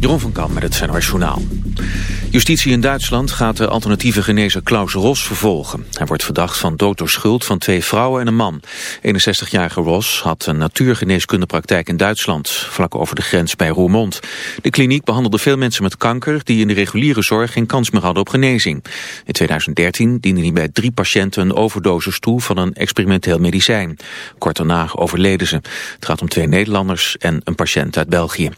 Jeroen van Kamp met het NOS Journaal. Justitie in Duitsland gaat de alternatieve genezer Klaus Ros vervolgen. Hij wordt verdacht van dood door schuld van twee vrouwen en een man. 61-jarige Ros had een natuurgeneeskundepraktijk in Duitsland, vlak over de grens bij Roermond. De kliniek behandelde veel mensen met kanker die in de reguliere zorg geen kans meer hadden op genezing. In 2013 diende hij bij drie patiënten een overdosis toe van een experimenteel medicijn. Kort daarna overleden ze. Het gaat om twee Nederlanders en een patiënt uit België.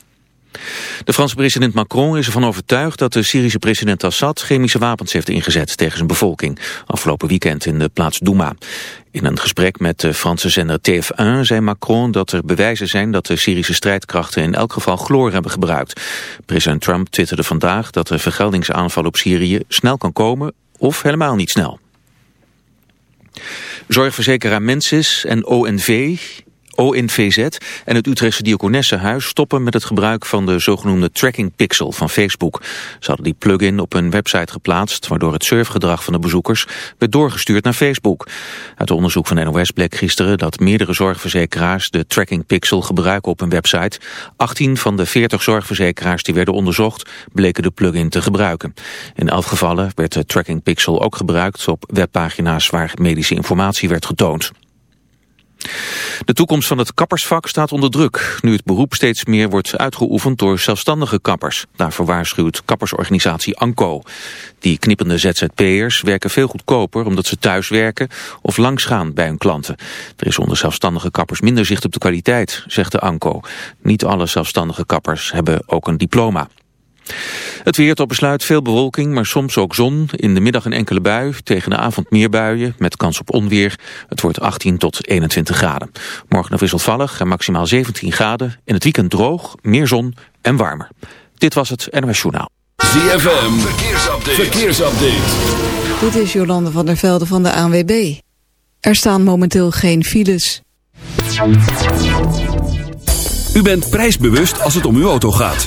De Franse president Macron is ervan overtuigd dat de Syrische president Assad chemische wapens heeft ingezet tegen zijn bevolking. Afgelopen weekend in de plaats Douma. In een gesprek met de Franse zender TF1 zei Macron dat er bewijzen zijn dat de Syrische strijdkrachten in elk geval chloor hebben gebruikt. President Trump twitterde vandaag dat de vergeldingsaanval op Syrië snel kan komen of helemaal niet snel. Zorgverzekeraar Mensis en ONV ONVZ en het Utrechtse Diakonessenhuis stoppen met het gebruik van de zogenoemde tracking pixel van Facebook. Ze hadden die plugin op hun website geplaatst, waardoor het surfgedrag van de bezoekers werd doorgestuurd naar Facebook. Uit onderzoek van NOS bleek gisteren dat meerdere zorgverzekeraars de tracking pixel gebruiken op hun website. 18 van de 40 zorgverzekeraars die werden onderzocht bleken de plugin te gebruiken. In elf gevallen werd de tracking pixel ook gebruikt op webpagina's waar medische informatie werd getoond. De toekomst van het kappersvak staat onder druk, nu het beroep steeds meer wordt uitgeoefend door zelfstandige kappers. Daarvoor waarschuwt kappersorganisatie ANCO. Die knippende ZZP'ers werken veel goedkoper omdat ze thuis werken of langs gaan bij hun klanten. Er is onder zelfstandige kappers minder zicht op de kwaliteit, zegt de ANCO. Niet alle zelfstandige kappers hebben ook een diploma. Het weer tot besluit veel bewolking, maar soms ook zon. In de middag een enkele bui, tegen de avond meer buien, met kans op onweer. Het wordt 18 tot 21 graden. Morgen nog wisselvallig en maximaal 17 graden. In het weekend droog, meer zon en warmer. Dit was het NOS Journaal. ZFM, verkeersupdate. verkeersupdate. Dit is Jolande van der Velde van de ANWB. Er staan momenteel geen files. U bent prijsbewust als het om uw auto gaat.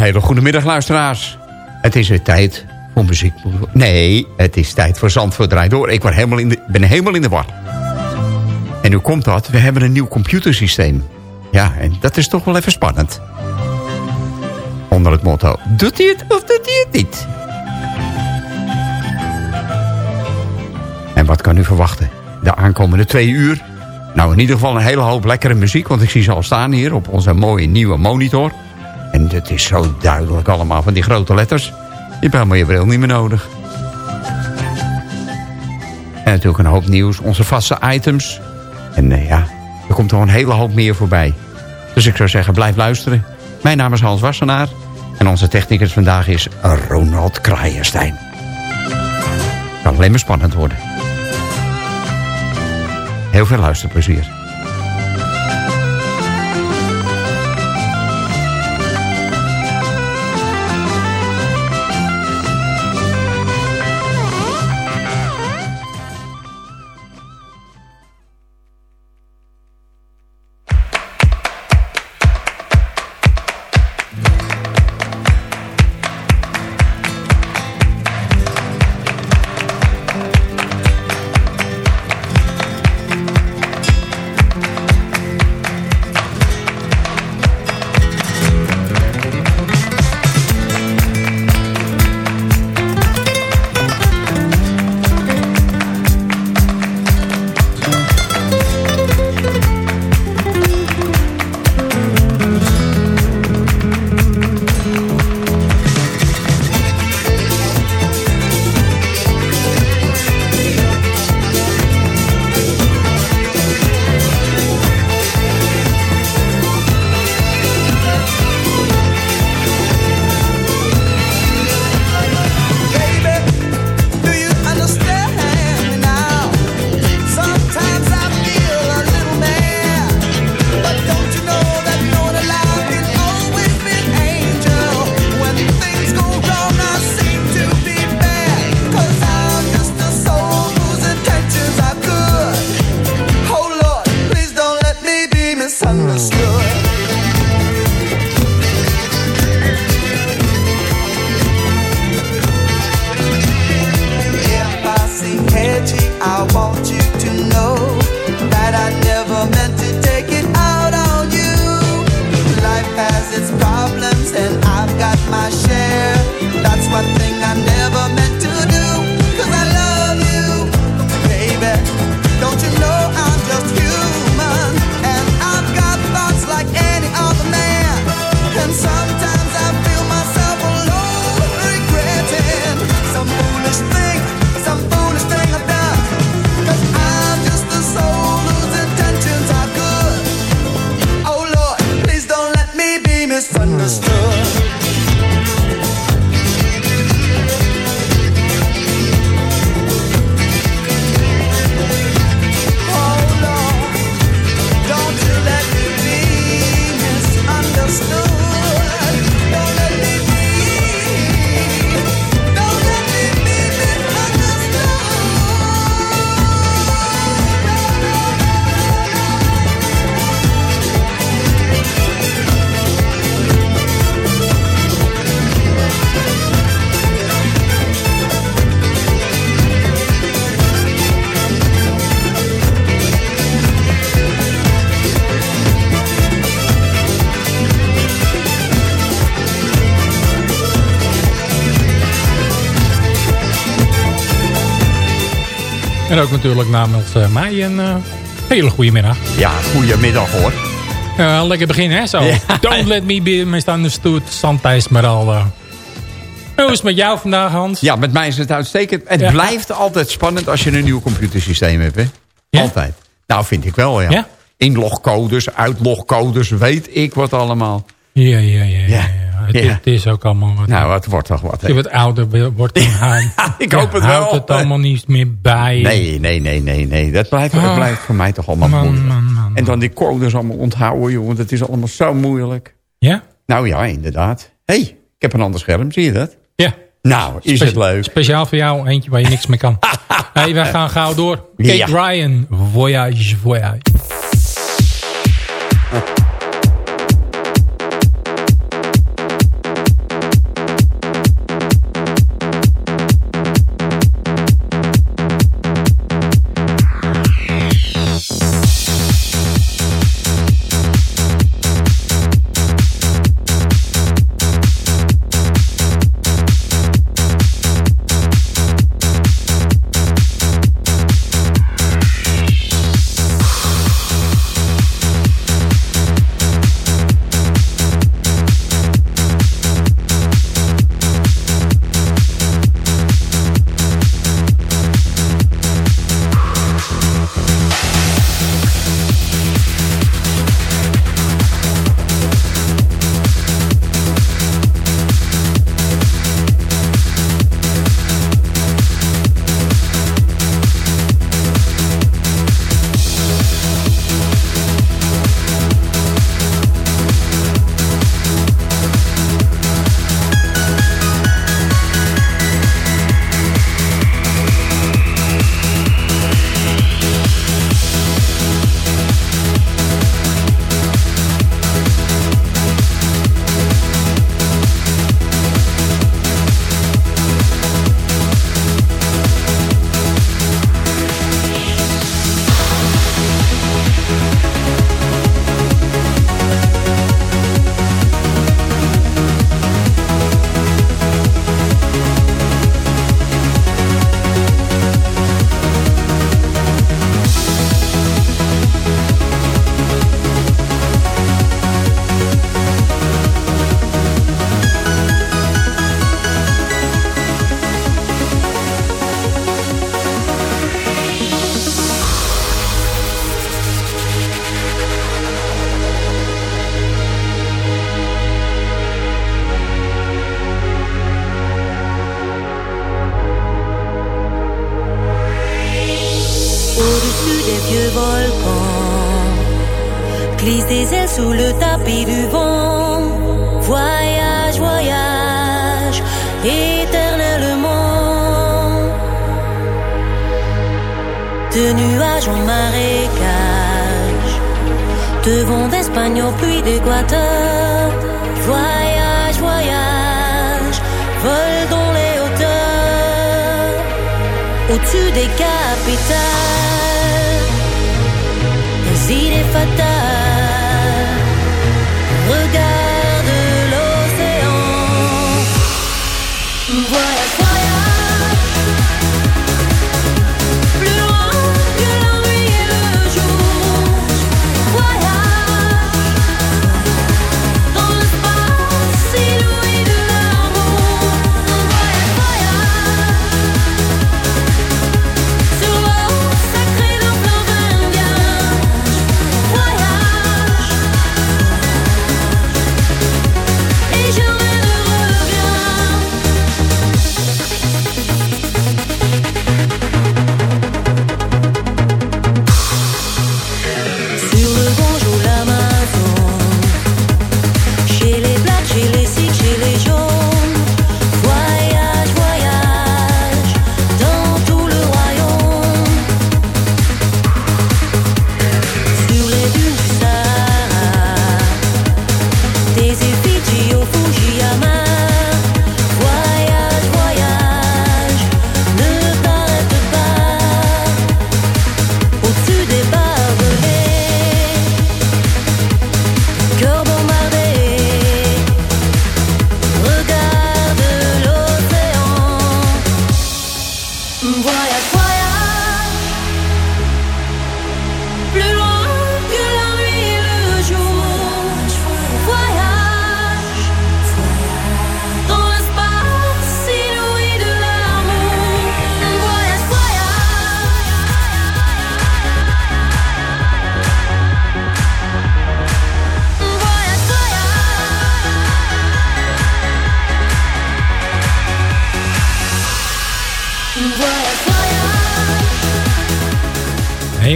hele goede middag, luisteraars. Het is weer tijd voor muziek. Nee, het is tijd voor Zandvoort Draait Door. Ik helemaal in ben helemaal in de war. En hoe komt dat? We hebben een nieuw computersysteem. Ja, en dat is toch wel even spannend. Onder het motto, doet hij het of doet hij het niet? En wat kan u verwachten? De aankomende twee uur? Nou, in ieder geval een hele hoop lekkere muziek... want ik zie ze al staan hier op onze mooie nieuwe monitor... En het is zo duidelijk allemaal van die grote letters. Je hebt helemaal je bril niet meer nodig. En natuurlijk een hoop nieuws. Onze vaste items. En eh, ja, er komt nog een hele hoop meer voorbij. Dus ik zou zeggen, blijf luisteren. Mijn naam is Hans Wassenaar. En onze technicus vandaag is Ronald Kraaienstein. Kan alleen maar spannend worden. Heel veel luisterplezier. En ook natuurlijk namens eh, mij een eh, hele goede middag. Ja, goedemiddag hoor. Eh, lekker beginnen, hè? Zo. Ja. Don't let me be misunderstood, Santa Esmeralda. Hoe is het met jou vandaag, Hans? Ja, met mij is het uitstekend. Het Ja. blijft altijd spannend als je een nieuw computersysteem hebt, hè? Ja? Altijd. Nou, vind ik wel, ja. Ja? Inlogcodes, uitlogcodes, weet ik wat allemaal. Ja, ja, ja. Ja, Ja. ja. Het, het is ook allemaal wat... Nou, het wordt toch wat, als je wat ouder wordt, dan ik hoop het wel. houdt het allemaal niet meer bij. Nee, nee, nee, nee, nee. Dat blijft, Ah. dat blijft voor mij toch allemaal Man, moeilijk. man, man, En dan die codes allemaal onthouden, jongen. Dat is allemaal zo moeilijk. Ja? Nou ja, inderdaad. Hé, hey, ik heb een ander scherm, zie je dat? Ja. Nou, is Spe- het leuk. Speciaal voor jou, eentje waar je niks mee kan. hey, wij gaan gauw door. Kate Ja. Ryan, Voyage, Voyage. Éternellement. De nuages en marécage, de vent d'Espagne au puits d'Équateur. Voyage, voyage, vol dans les hauteurs au-dessus des capitales,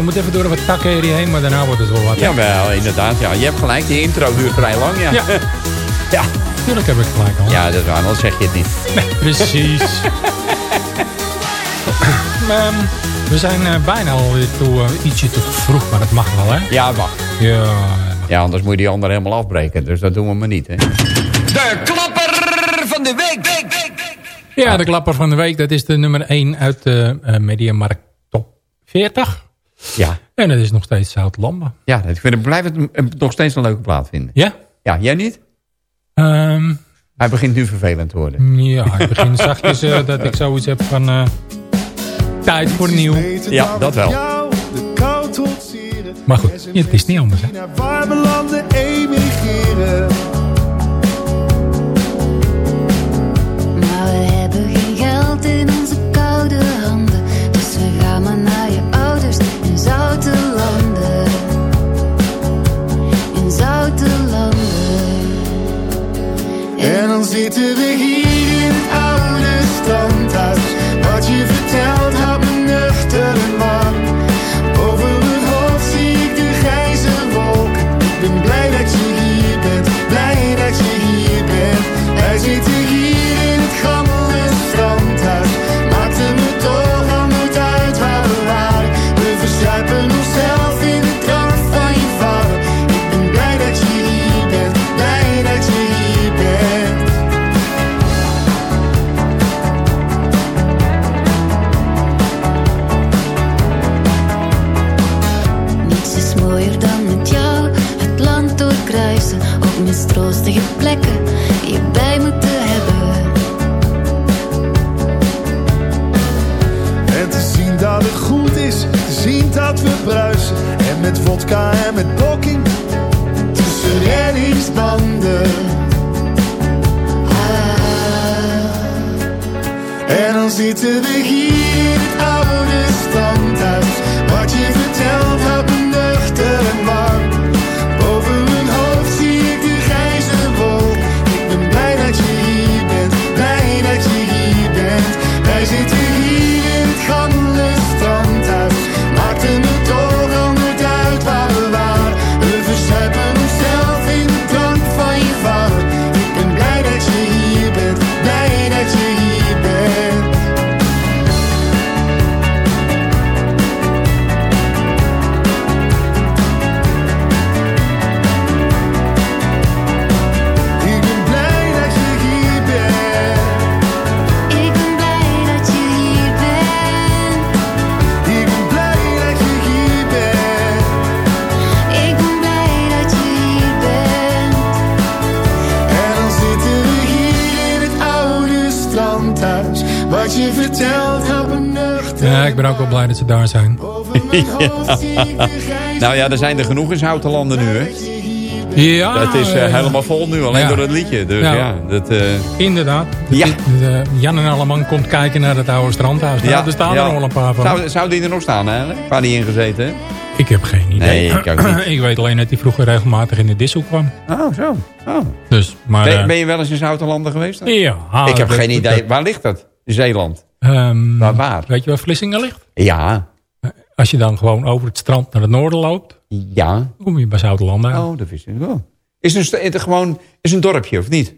moet even door wat takken hierheen, maar daarna wordt het wel wat. Jawel, inderdaad. Ja. Je hebt gelijk, die intro duurt vrij lang. Ja, Ja. ja. Natuurlijk heb ik gelijk al. ja dat is waar, anders zeg je het niet. Precies. Ehm, we zijn eh, bijna alweer toe, eh, ietsje te vroeg, maar dat mag wel, hè? Ja, wacht. Ja. Ja, anders moet je die andere helemaal afbreken. Dus dat doen we maar niet, hè. De klapper van de week. week, week, week. Ja, de klapper van de week, dat is de nummer 1 uit de eh Mediamarkt Top 40. Ja, En dat is nog steeds Zout Lamba. ja ik vind het, blijf het eh, nog steeds een leuke plaat vinden. Ja? Ja, jij niet? Ehm, Hij begint nu vervelend te worden. ja, ik begin zachtjes eh, dat ik zoiets heb van... eh, tijd voor nieuw. Ja, dat wel. Maar goed, ja, het is niet anders, hè? Naar warme landen emigreren. Maar we hebben geen geld in En dan zitten we Nou ja, er zijn er genoeg in Zoutelanden nu, hè. Ja, Het is eh, eh, helemaal vol nu, alleen ja. door het liedje. Dus ja, Ja. dat... eh, Inderdaad. Ja. De- Jan en Alleman komt kijken naar het oude strandhuis. Nou, ja, er staan ja. er al een paar van. Zou, zou die er nog staan, eigenlijk? Waar die in gezeten, hè? Ik heb geen idee. Nee, ik ook niet. ik weet alleen dat hij vroeger regelmatig in de dissel kwam. Oh, zo. Oh. Dus, maar... Ben, eh, ben je wel eens in Zoutelanden geweest? dan? ja, ik heb dat- geen dat- idee. Waar ligt dat? Zeeland? ehm, Waar, waar? Weet je waar Vlissingen ligt? Ja. Als je dan gewoon over het strand naar het noorden loopt, Ja. dan kom je bij Zoutelanden aan. Oh, dat wist ik wel. Is het, een, gewoon, is een dorpje, of niet?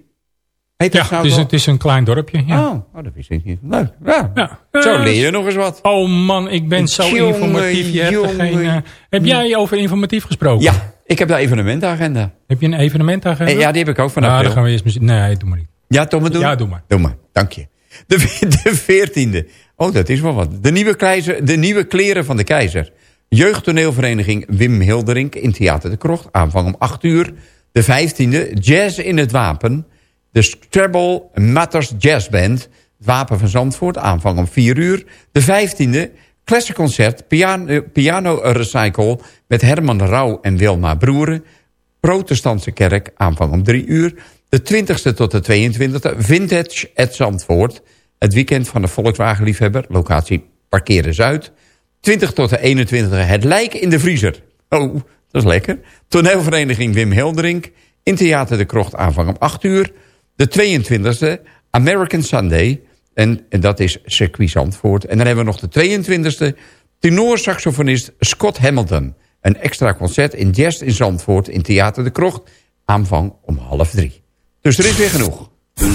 Heet ja, het is, het is een klein dorpje. Ja. Oh, oh, dat wist ik niet. Leuk. Ja. Ja. Zo Eh, leer je nog eens wat. Oh man, ik ben zo informatief. Je hebt geen, jongen. eh, heb jij over informatief gesproken? Ja, ik heb de evenementenagenda. Heb je een evenementagenda? Eh, Ja, die heb ik ook vanaf Nou, dan gaan we eerst misschien... Nee, doe maar niet. Ja, toch maar doen? Ja, doe maar. Doe maar, dank je. De, de veertiende. Oh, dat is wel wat. De nieuwe, keizer, de nieuwe kleren van de keizer. Jeugdtoneelvereniging Wim Hilderink in Theater de Krocht. Aanvang om 8 uur. De vijftiende. Jazz in het Wapen. De Scrabble Matters Jazz Band. Wapen van Zandvoort. Aanvang om 4 uur. De vijftiende. Klassenconcert Piano, piano Recycle. Met Herman Rauw en Wilma Broeren. Protestantse kerk, aanvang om drie uur. De 20ste tot de 22e, Vintage at Zandvoort. Het weekend van de Volkswagenliefhebber, locatie Parkeren Zuid. 20 tot de 21e, Het Lijk in de Vriezer. Oh, dat is lekker. Toneelvereniging Wim Hilderink. In Theater de Krocht, aanvang om 8 uur. De 22e, American Sunday. En, en dat is circuit Zandvoort. En dan hebben we nog de 22e, Tenorsaxofonist Scott Hamilton. Een extra concert in Jazz in Zandvoort in Theater de Krocht. Aanvang om half drie. Dus er is weer genoeg.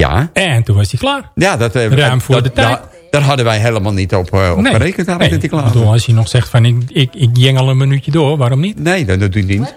Ja, En toen was hij klaar. ja dat, eh, Ruim voor dat- de tijd. Daar, daar hadden wij helemaal niet op, eh, op gerekend. eigenlijk, nee. dat hij klaar Ik bedoel, was. als hij nog zegt van ik, ik, ik jengel een minuutje door, waarom niet? Nee, dat doet hij niet.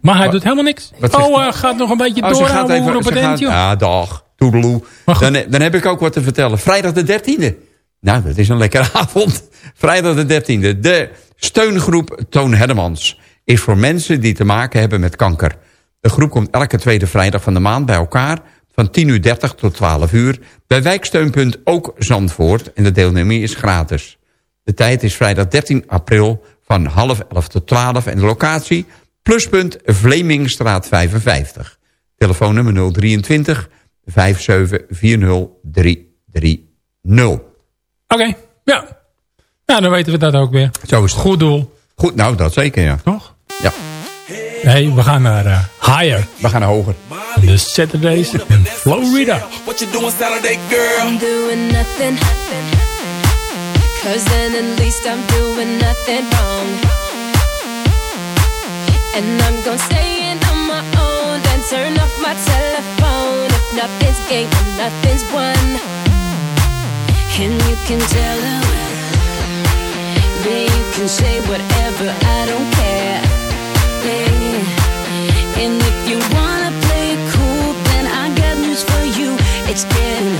Maar hij doet helemaal niks. Wat oh, gaat nog een beetje Oh, door gaat op even- het ze eind, gaat- joh. Ja, dag. Toedeloe. Dan, dan heb ik ook wat te vertellen. Vrijdag de 13e. Nou, dat is een lekkere avond. Vrijdag de 13e. De steungroep Toon Hermans is voor mensen die te maken hebben met kanker. De groep komt elke tweede vrijdag van de maand bij elkaar... van 10 uur 30 tot 12 uur... bij wijksteunpunt Ook Zandvoort. En de deelneming is gratis. De tijd is vrijdag 13 april van half 11 tot 12. En de locatie pluspunt Vlemingstraat 55. Telefoonnummer 023 5740 330. Oké, ja. Nou, dan weten we dat ook weer. Zo is het. Goed doel, Goed, nou dat zeker ja. toch? ja. Nee, we gaan naar eh, Higher. We gaan naar hoger. De Saturdays in Florida. What you doing Saturday, girl? I'm doing nothing. Cause then at least I'm doing nothing wrong. And I'm gonna stay in on my own. Then turn off my telephone. If nothing's gained, nothing's won. And you can tell them, yeah, you can say whatever, I don't care. Yeah. And if you wanna play it cool, then I got news for you. It's getting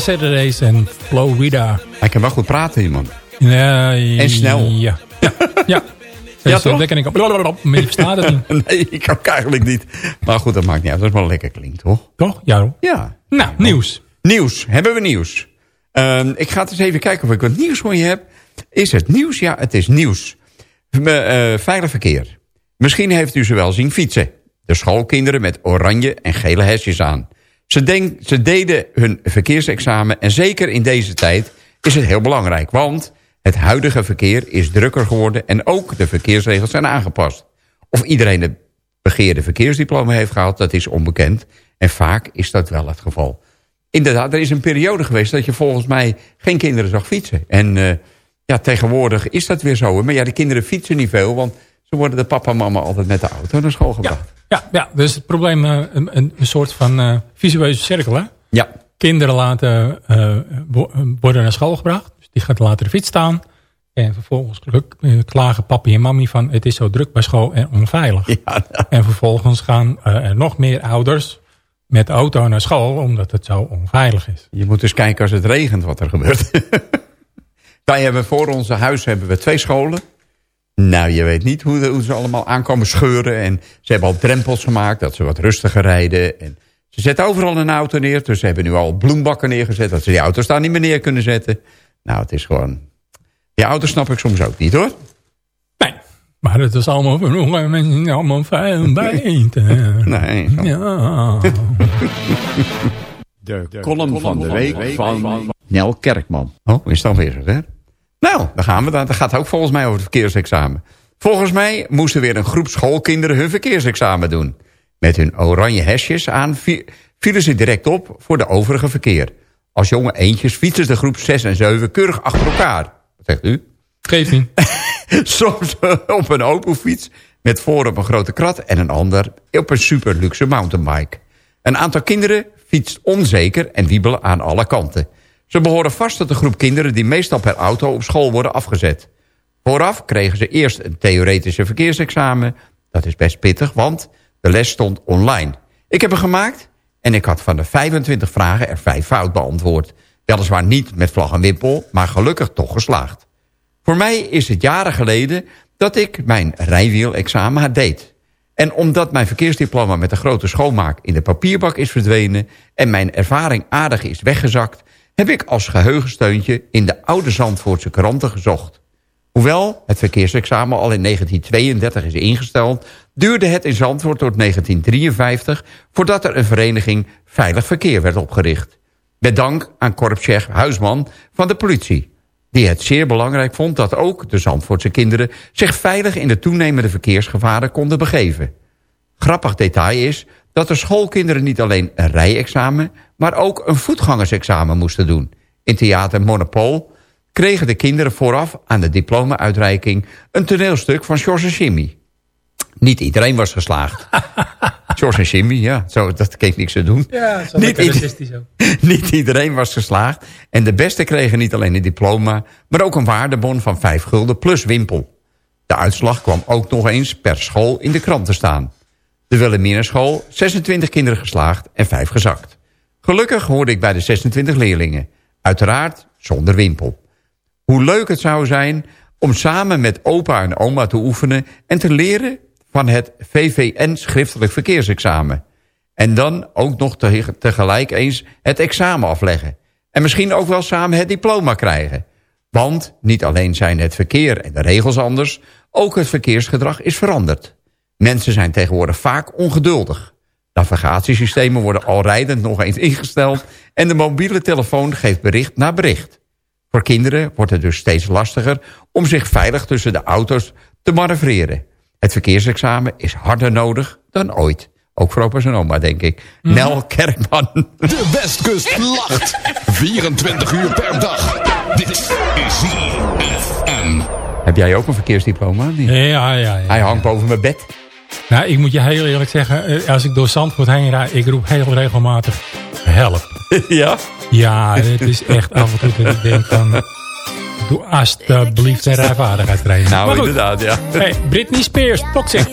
Saturdays en Florida. Hij kan wel goed praten, die man. Nee, En snel. Ja. Ja. ja. Ja, Dus, toch? dat ken ik op. Maar je verstaat het niet. Nee, ik ook eigenlijk niet. Maar goed, dat maakt niet uit. Dat is wel lekker klinkt, toch? Toch? Ja. hoor. Ja. Nou, nieuws. Nieuws. Hebben we nieuws? Ehm, ik ga eens even kijken of ik wat nieuws voor je heb. Is het nieuws? Ja, het is nieuws. Eh, veilig verkeer. Misschien heeft u ze wel zien fietsen. De schoolkinderen met oranje en gele hesjes aan. Ze, ze deden hun verkeersexamen en zeker in deze tijd is het heel belangrijk. Want het huidige verkeer is drukker geworden en ook de verkeersregels zijn aangepast. Of iedereen het begeerde verkeersdiploma heeft gehaald, dat is onbekend. En vaak is dat wel het geval. Inderdaad, er is een periode geweest dat je volgens mij geen kinderen zag fietsen. En eh, ja, tegenwoordig is dat weer zo. Maar ja, de kinderen fietsen niet veel, want ze worden de papa en mama altijd met de auto naar school gebracht. Ja, ja, dus het probleem eh, een, een, een soort van visueuze cirkel. Hè? Ja. Kinderen laten, eh, wo- worden naar school gebracht. Dus die gaat later de fiets staan. En vervolgens klagen papi en mami van het is zo druk bij school en onveilig. Ja, En vervolgens gaan er nog meer ouders met de auto naar school omdat het zo onveilig is. Je moet dus kijken als het regent wat er gebeurt. Wij hebben voor onze huis hebben we twee scholen. Nou, je weet niet hoe, hoe ze allemaal aankomen scheuren. En ze hebben al drempels gemaakt dat ze wat rustiger rijden. En ze zetten overal een auto neer. Dus ze hebben nu al bloembakken neergezet. Dat ze die auto's daar niet meer neer kunnen zetten. Nou, het is gewoon... Die auto's snap ik soms ook niet hoor. Nee, maar het is allemaal voor nog mensen allemaal beter. Nee. Ja. De column van de week van Nel Kerkman. Oh, is het alweer zover? Nou, daar gaan we dan. Dat gaat ook volgens mij over het verkeersexamen. Volgens mij moesten weer een groep schoolkinderen hun verkeersexamen doen. Met hun oranje hesjes aan vi- vielen ze direct op voor de overige verkeer. Als jonge eentjes fietsen de groep 6 en 7 keurig achter elkaar. Wat zegt u? Geef niet. Soms op een open fiets met voorop een grote krat... en een ander op een super luxe mountainbike. Een aantal kinderen fietst onzeker en wiebelen aan alle kanten. Ze behoren vast tot de groep kinderen die meestal per auto op school worden afgezet. Vooraf kregen ze eerst een theoretische verkeersexamen. Dat is best pittig, want de les stond online. Ik heb hem gemaakt en ik had van de 25 vragen er vijf fout beantwoord. Weliswaar niet met vlag en wimpel, maar gelukkig toch geslaagd. Voor mij is het jaren geleden dat ik mijn rijwielexamen deed. En omdat mijn verkeersdiploma met een grote schoonmaak in de papierbak is verdwenen... en mijn ervaring aardig is weggezakt... heb ik als geheugensteuntje in de oude Zandvoortse kranten gezocht. Hoewel het verkeersexamen al in 1932 is ingesteld... duurde het in Zandvoort tot 1953... voordat er een vereniging Veilig Verkeer werd opgericht. Met dank aan korpschef Huisman van de politie... die het zeer belangrijk vond dat ook de Zandvoortse kinderen... zich veilig in de toenemende verkeersgevaren konden begeven. Grappig detail is dat de schoolkinderen niet alleen een rijexamen... maar ook een voetgangersexamen moesten doen. In theater Monopol kregen de kinderen vooraf aan de diploma-uitreiking... een toneelstuk van George en Jimmy. Niet iedereen was geslaagd. George en Jimmy, ja, zo, dat keek niks te doen. Ja, zo Niet ieder- niet iedereen was geslaagd. En de beste kregen niet alleen een diploma... maar ook een waardebon van 5 gulden plus wimpel. De uitslag kwam ook nog eens per school in de krant te staan. De Wilhelminenschool, 26 kinderen geslaagd en 5 gezakt. Gelukkig hoorde ik bij de 26 leerlingen. Uiteraard zonder wimpel. Hoe leuk het zou zijn om samen met opa en oma te oefenen... en te leren van het VVN schriftelijk verkeersexamen. En dan ook nog te- tegelijk eens het examen afleggen. En misschien ook wel samen het diploma krijgen. Want niet alleen zijn het verkeer en de regels anders... ook het verkeersgedrag is veranderd. Mensen zijn tegenwoordig vaak ongeduldig. Navigatiesystemen worden al rijdend nog eens ingesteld... en de mobiele telefoon geeft bericht na bericht. Voor kinderen wordt het dus steeds lastiger om zich veilig tussen de auto's te manoeuvreren. Het verkeersexamen is harder nodig dan ooit. Ook voor opa's en oma, denk ik. Nel Kerkman. De Westkust lacht. 24 uur per dag. Dit is ZFM. Heb jij ook een verkeersdiploma? Nee. Ja, ja, ja. Hij hangt boven mijn bed. Nou, ik moet je heel eerlijk zeggen, eh, als ik door Zandvoort heen rijd, ik roep heel regelmatig, help. ja? Ja, het is echt af en toe dat ik denk van, doe alsjeblieft een rijvaardigheidstraining. Nou, Maar goed. inderdaad, ja. Hey, Britney Spears, toxic.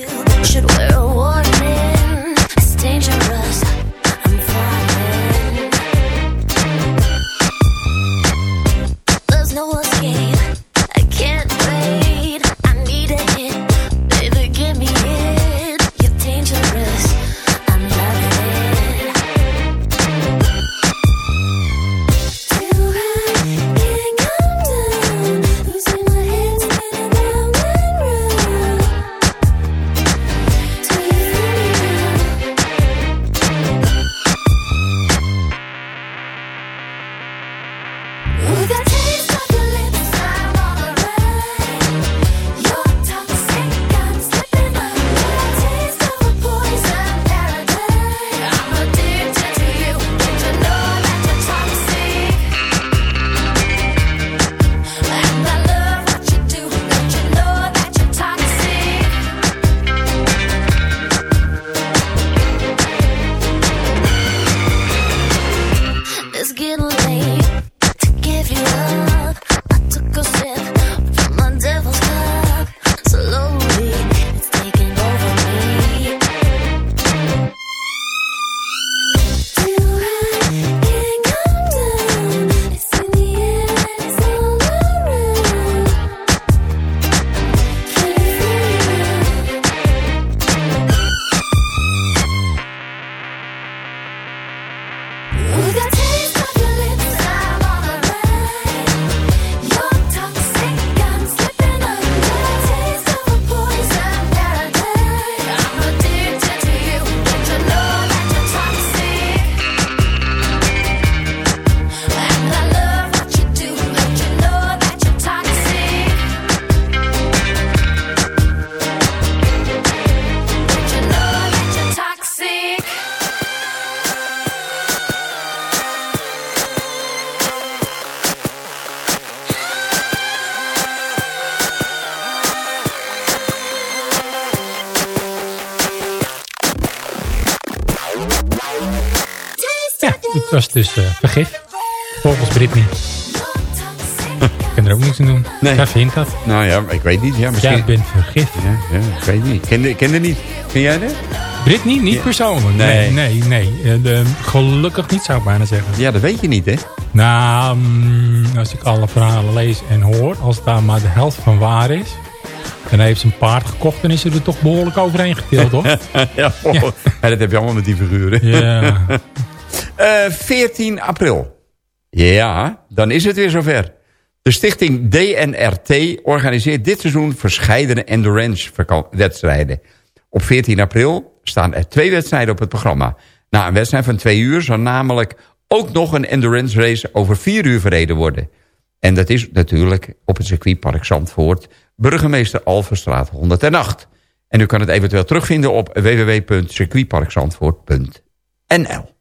Was dus eh, vergif. Volgens Britney. Ik kan er ook niks aan doen. Nee. Jij vindt dat. Nou ja, ik weet niet. Ja, misschien... Jij bent vergif. Ja, ja, ik weet niet. Ik kende, kende niet. Ken jij dat? Britney, niet persoonlijk. Nee, Nee. nee, nee. Eh, gelukkig niet, zou ik bijna zeggen. Ja, dat weet je niet, hè? Nou, mm, als ik alle verhalen lees en hoor, als daar maar de helft van waar is, dan heeft ze een paard gekocht en is ze er toch behoorlijk overheen getild, hoor. ja, oh, ja, dat heb je allemaal met die figuren. Ja. Eh, 14 april. Ja, dan is het weer zover. De stichting DNRT organiseert dit seizoen verscheidene endurance-wedstrijden. Op 14 april staan er twee wedstrijden op het programma. Na een wedstrijd van twee uur zal namelijk ook nog een endurance race over vier uur verreden worden. En dat is natuurlijk op het circuitpark Zandvoort, burgemeester Alverstraat 108. En u kan het eventueel terugvinden op www.circuitparkzandvoort.nl.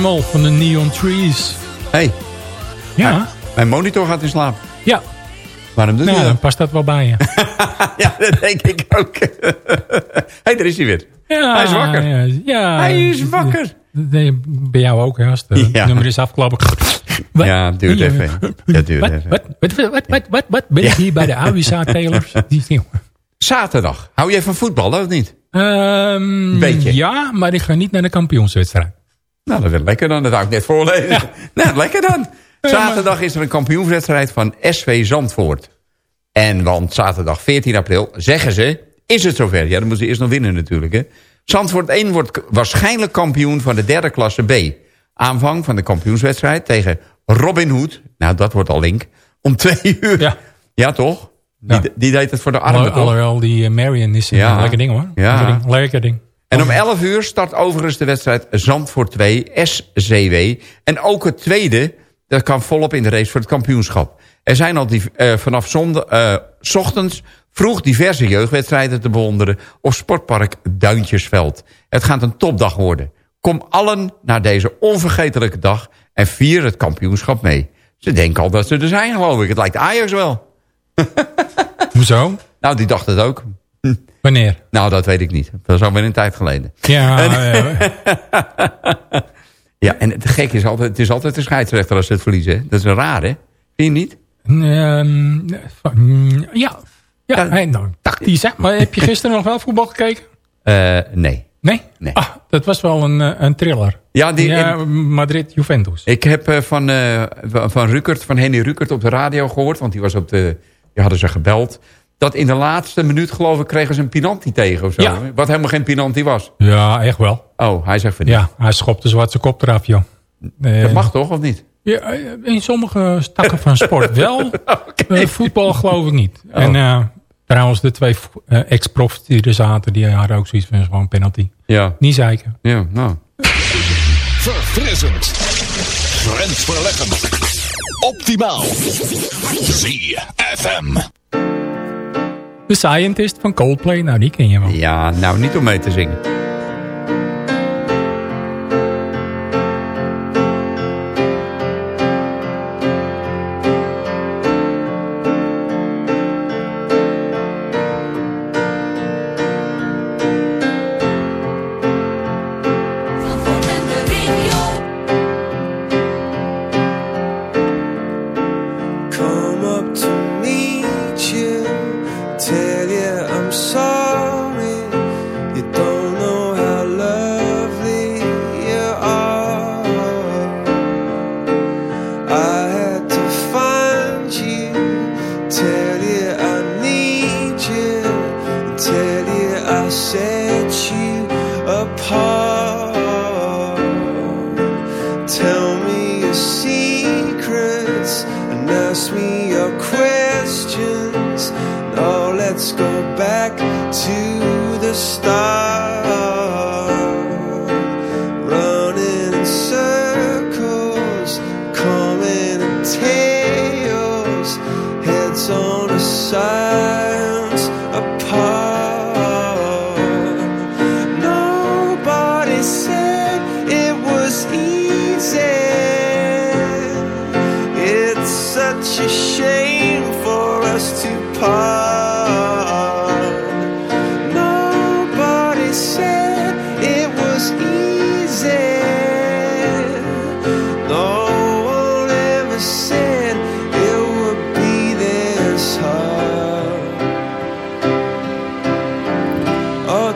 Animal van de Neon Trees. Hey, Ja, mijn monitor gaat in slaap. ja. Waarom doe je Nou, dat? dan past dat wel bij je. ja, dat denk ik ook. hey, daar is hij weer. Ja, Hij is wakker. Ja, ja. Hij is wakker. Nee, bij jou ook, hè, als het Ja. nummer is afgelopen. Wat? Ja, duurt even. Ja, duurt even. wat, wat, wat, wat, wat? Ben ik hier bij de die- Zaterdag. Hou jij van voetballen of niet? Ehm, Beetje. Ja, maar ik ga niet naar de kampioenswedstrijd. Nou, dat is lekker dan. Dat wou ik net voorlezen. Nou, lekker dan. Zaterdag is er een kampioenswedstrijd van SV Zandvoort. En want zaterdag 14 april, zeggen ze, is het zover. Ja, dan moeten ze eerst nog winnen natuurlijk. Hè. Zandvoort 1 wordt waarschijnlijk kampioen van de derde klasse B. Aanvang van de kampioenswedstrijd tegen Robin Hood. Nou, dat wordt al link. Om twee uur. Ja. Ja, toch? Die, Ja. die deed het voor de armen? Alhoewel, die eh, Marion is een Ja. lekker ding hoor. Ja. Lekker ding. Lekker ding. En om 11 uur start overigens de wedstrijd Zandvoort 2, SCW. En ook het tweede, dat kan volop in de race voor het kampioenschap. Er zijn al die, eh, vanaf zonde, eh, 's ochtends vroeg diverse jeugdwedstrijden te bewonderen... op sportpark Duintjesveld. Het gaat een topdag worden. Kom allen naar deze onvergetelijke dag en vier het kampioenschap mee. Ze denken al dat ze er zijn, geloof ik. Het lijkt Ajax wel. Hoezo? Nou, die dacht het ook. Wanneer? Nou, dat weet ik niet. Dat is alweer een tijd geleden. Ja, En- eh, Ja, en het gekke is altijd, het is altijd de scheidsrechter als ze het verliezen. Dat is raar, hè? Vind je niet? ehm, ja. Ja, hey, nou, tactisch hè. Maar heb je gisteren nog wel voetbal gekeken? Eh, nee. Nee? Nee. Ah, dat was wel een, eh, een thriller. Ja, die, Ja, Madrid-Juventus. Ik heb eh, van, van Rukert, van Henny Rukert op de radio gehoord... want die was op de, die hadden ze gebeld... dat in de laatste minuut, geloof ik, kregen ze een penalty tegen of zo. Ja. Wat helemaal geen penalty was. Ja, echt wel. Oh, hij zegt van niet. Ja, hij schopte zwart zijn kop eraf, joh. Dat mag toch, of niet? Ja, eh, in sommige takken van sport wel. Eh, voetbal geloof ik niet. Oh. En eh, trouwens, de twee ex-profs die er zaten, die hadden ook zoiets van gewoon penalty. Ja. Niet zeiken. Ja, nou. Verfrissend. Grensverleggend. Optimaal. ZFM. The Scientist van Coldplay, nou die ken je wel. Ja, nou, niet om mee te zingen.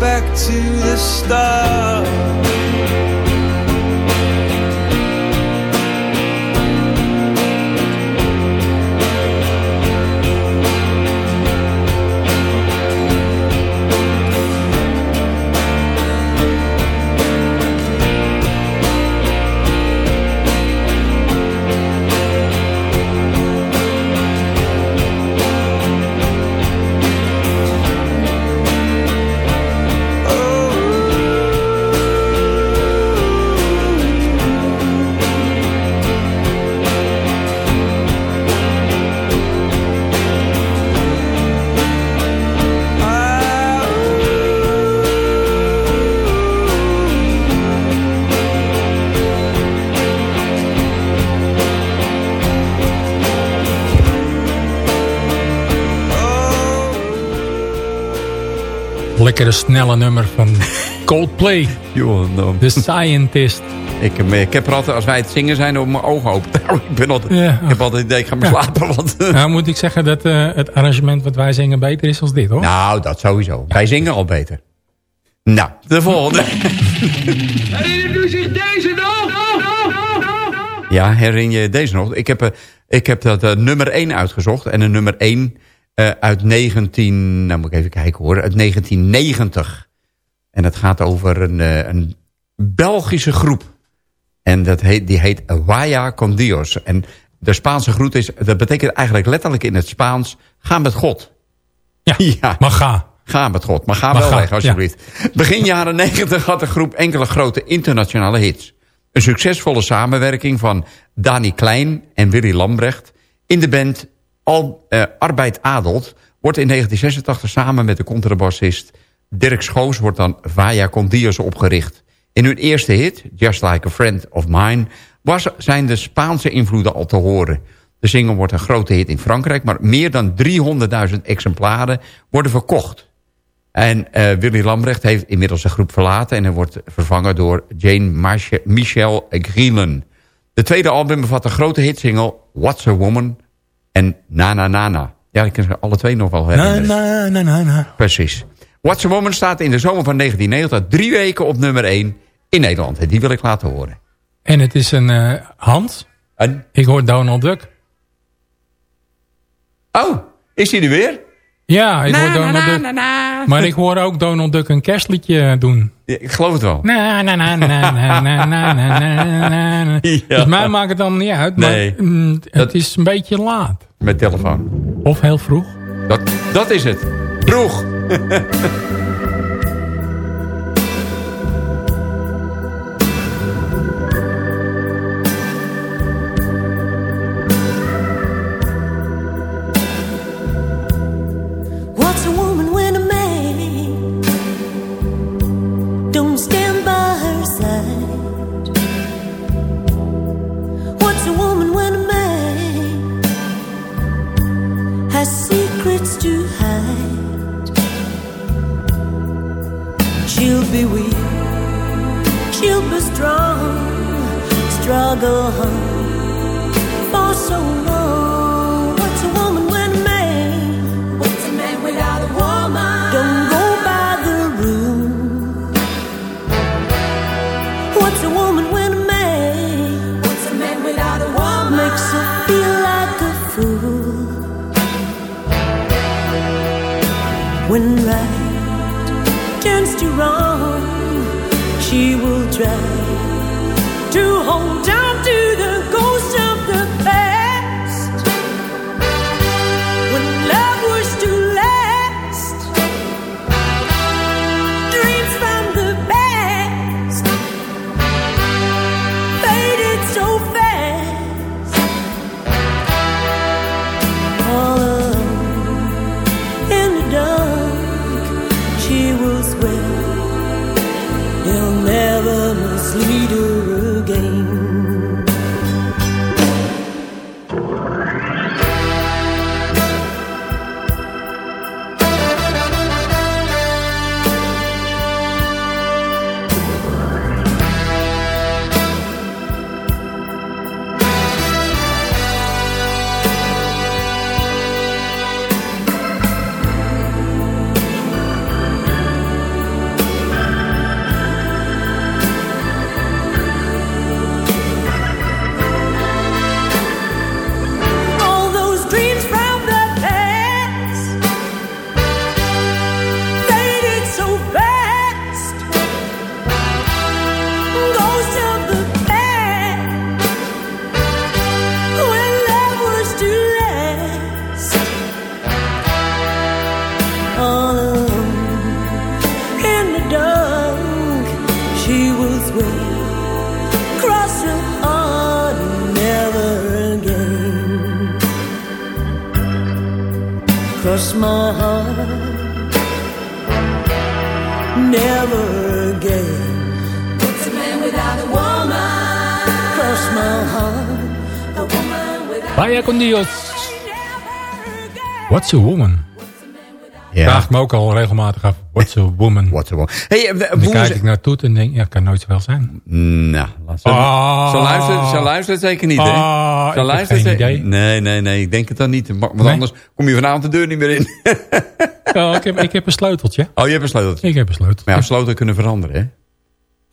back to the start. Lekkere snelle nummer van Coldplay. The Scientist. Ik, eh, ik heb er altijd, als wij het zingen zijn, op mijn ogen open. ik, ben altijd, Ja. ik heb altijd het idee, ik ga maar Ja. slapen. Want, Nou moet ik zeggen dat eh, het arrangement wat wij zingen beter is als dit hoor. nou, dat sowieso. Wij zingen al beter. Nou, de volgende. Herinnert u zich deze nog? Ja, herinner je deze nog? Ik heb, eh, ik heb dat eh, nummer 1 uitgezocht. En een nummer 1 eh, uit 19... Nou moet ik even kijken hoor. Uit 1990. En dat gaat over een, eh, een Belgische groep. En dat heet, die heet Waya con Dios. En de Spaanse groet is... Dat betekent eigenlijk letterlijk in het Spaans... Ga met God. Ja, maar ga. Ga met God, maar ga Maar wel ga, weg alsjeblieft. Begin jaren 90 had de groep enkele grote internationale hits. Een succesvolle samenwerking van Dani Klein en Willy Lambrecht... in de band Al, eh, Arbeid Adelt wordt in 1986 samen met de contrabassist Dirk Schoos... wordt dan Vaya con Dios opgericht. In hun eerste hit, Just Like a Friend of Mine... Was, zijn de Spaanse invloeden al te horen... De single wordt een grote hit in Frankrijk... maar meer dan 300.000 exemplaren worden verkocht. En eh, Willy Lambrecht heeft inmiddels de groep verlaten... en hij wordt vervangen door Jane Michelle Grielen. De tweede album bevat een grote hitsingle... What's a Woman en Na Na Na Na. Ja, ik kan ze alle twee nog wel Na, herinneren. na, na, na, na. Precies. What's a Woman staat in de zomer van 1990... drie weken op nummer 1 in Nederland. En die wil ik laten horen. En het is een Hans. En? Ik hoor Donald Duck. Oh, is hij er weer? Ja, ik na, hoor Donald na, maar ik hoor ook Donald Duck een kerstliedje doen. Ik geloof het wel. Na, na, na, na, na, na, na, na, ja. Dus mij maakt het dan niet uit. Maar, het dat... is een beetje laat. Met telefoon. Of heel vroeg. Dat, dat is het. Vroeg. Cross my heart never again. What's a man without a woman? Cross my heart, a woman without Vaya con Dios. What's a woman? Ja. me ook al regelmatig af. What's a woman? What's a woman? Hey, eh, dan kijk ik naar Toet en denk, ja, kan nooit zoveel zijn. Nou, laat ze, Ah. ze, luistert, ze luistert zeker niet, hè? Ah, ik ze luistert geen idee. Nee, nee, nee, ik denk het dan niet. Want Nee? anders kom je vanavond de deur niet meer in. Ja, ik, heb, ik heb een sleuteltje. Oh, je hebt een sleutel. Ik heb een sleutel. Maar ja, sloten kunnen veranderen, hè?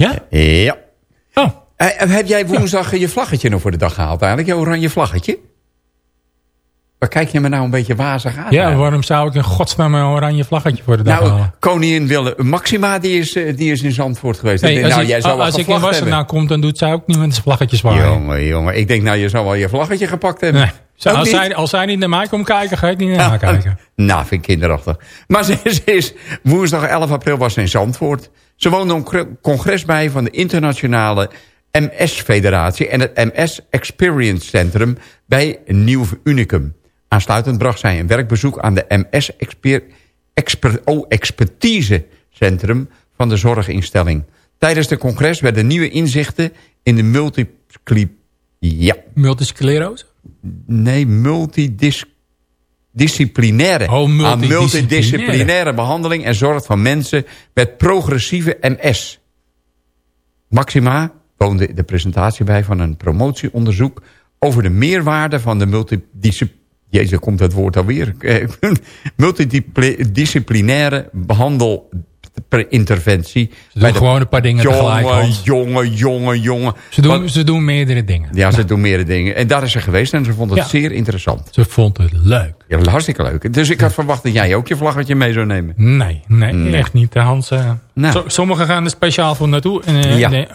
Ja? Ja. Oh. Eh, heb jij woensdag je vlaggetje nog voor de dag gehaald eigenlijk? Je oranje vlaggetje? Waar kijk je me nou een beetje wazig aan? Ja, waarom zou ik in godsnaam een oranje vlaggetje voor de dag Nou, halen? koningin Willem Maxima, die is, eh, die is in Zandvoort geweest. Nee, als nou, ik, jij zou als ik in Wassenaar kom, dan doet zij ook niet met zijn vlaggetjes zwaaien. Jongen, jongen. Ik denk, nou, je zou wel je vlaggetje gepakt hebben. Nee. Zo, als, zij, als zij niet naar mij komt kijken, ga ik niet naar haar Ja, kijken. Nou, vind ik kinderachtig. Maar ze is, woensdag 11 april was ze in Zandvoort. Ze woonde een congre- congres bij van de internationale MS-federatie... en het MS Experience Centrum bij Nieuw Unicum. Aansluitend bracht zij een werkbezoek aan de MS Exper oh, Expertise Centrum van de zorginstelling. Tijdens de congres werden nieuwe inzichten in de multipli... Ja, Multisclerose? nee, multidisciplinaire. Oh, aan multidisciplinaire. multidisciplinaire behandeling en zorg van mensen met progressieve MS. Maxima woonde de presentatie bij van een promotieonderzoek over de meerwaarde van de multidisciplinaire Jezus, komt dat woord alweer. Eh, Multidisciplinaire behandelinterventie. Ze doen gewoon een paar dingen Jongen, jongen, jongen, jongen. Ze doen, ze doen meerdere dingen. ja, ze doen meerdere dingen. En daar is ze geweest en ze vond het Ja. zeer interessant. Ze vond het leuk. Ja, hartstikke leuk. Dus ik had verwacht dat jij ook je vlaggetje mee zou nemen. Nee, nee, Nee. echt niet. eh, Hans, Nou. so- sommigen gaan er speciaal voor naartoe. Ja. nee,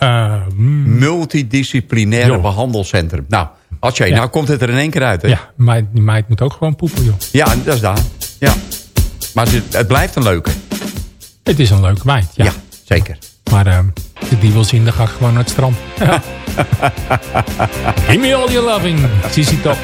mm, Multidisciplinaire behandelcentrum. Nou, als jij, Ja. nou komt het er in één keer uit. Hè? ja, meid, die meid moet ook gewoon poepen, joh. Ja, dat is daar. Ja. Maar het blijft een leuke. Het is een leuke meid, ja. Ja, zeker. Maar ik die wil zien, dan ga ik gewoon naar het strand. Give me all your loving, Sissy Top.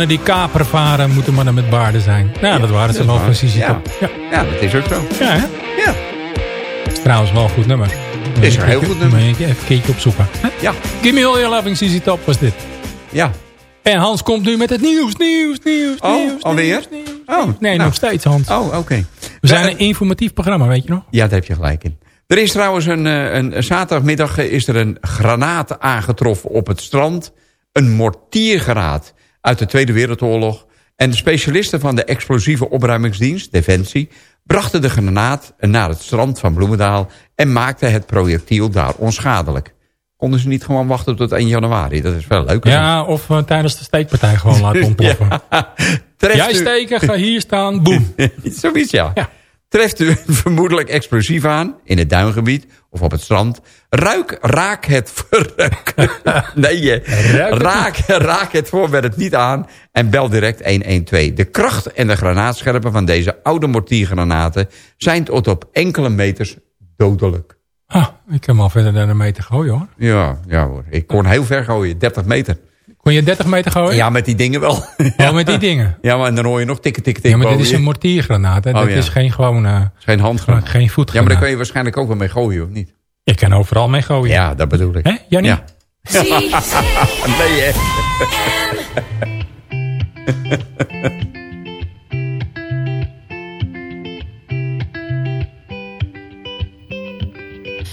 Mannen die kaper varen, moeten mannen met baarden zijn. Nou, dat waren ze wel Sissy Ja. Ja. Ja, dat is ook zo. Ja, hè? Ja. trouwens wel een goed nummer. Is een heel goed nummer. Moet je even een keertje opzoeken. Hè? Ja. Give me all your loving, CZ Top was dit. Ja. En Hans komt nu met het nieuws, nieuws, nieuws, Oh, nieuws. alweer? nieuws, nieuws. Oh, Nee, nou. nog steeds Hans. Oh, oké. We zijn een informatief programma, weet je nog? Ja, daar heb je gelijk in. Er is trouwens een, eh, een, een zaterdagmiddag eh, is er een granaat aangetroffen op het strand. Een mortiergraat uit de Tweede Wereldoorlog. En de specialisten van de explosieve opruimingsdienst, Defensie... brachten de granaat naar het strand van Bloemendaal... en maakten het projectiel daar onschadelijk. Konden ze niet gewoon wachten tot 1 januari? Dat is wel leuk. Ja, of eh, tijdens de steekpartij gewoon laten ontploffen. Jij steken, ga hier staan, boem. Zoiets, ja. Treft u vermoedelijk explosief aan in het duingebied of op het strand. Ruik, raak het, nee, het raak, raak het voorwerp het niet aan en bel direct 112. De kracht en de granaatscherpen van deze oude mortiergranaten zijn tot op enkele meters dodelijk. Ah, ik kan al verder dan een meter gooien hoor. Ja, ja hoor. Ik kon heel ver gooien, 30 meter. Kon je 30 meter gooien? Ja, met die dingen wel. Oh, met die dingen? Ja, maar dan hoor je nog tikken, tikken, Ja, tikken. maar dit is een mortiergranaat. Hè? Oh, dat ja. is geen gewone... Geen handgranaat. Geen Ja, maar voetgranaat. daar kun je waarschijnlijk ook wel mee gooien, of niet? Je kan overal mee gooien. Ja, dat bedoel ik. Hè, Jannie? Ja. nee, hè.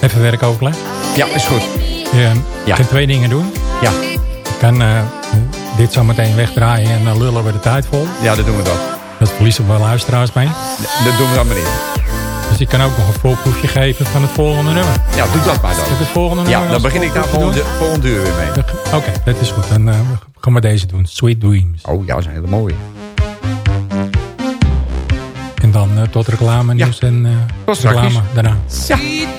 even werk overleg. Ja, is goed. Je Ja. kan twee dingen doen. Ja. Je kan eh, dit zo meteen wegdraaien en dan lullen we de tijd vol. Ja, dat doen we dan. Dat verliezen we wel luisteraars mee. Dat doen we dan maar niet. Dus ik kan ook nog een voorproefje geven van het volgende nummer. Ja, doe dat maar dan. Het volgende nummer Ja, dan begin ik daar volgende, volgende uur weer mee. Oké, dat is goed. Dan eh, gaan we deze doen. Sweet Dreams. Oh ja, dat is een hele mooie. En dan eh, tot reclame nieuws en eh, reclame daarna. Sweet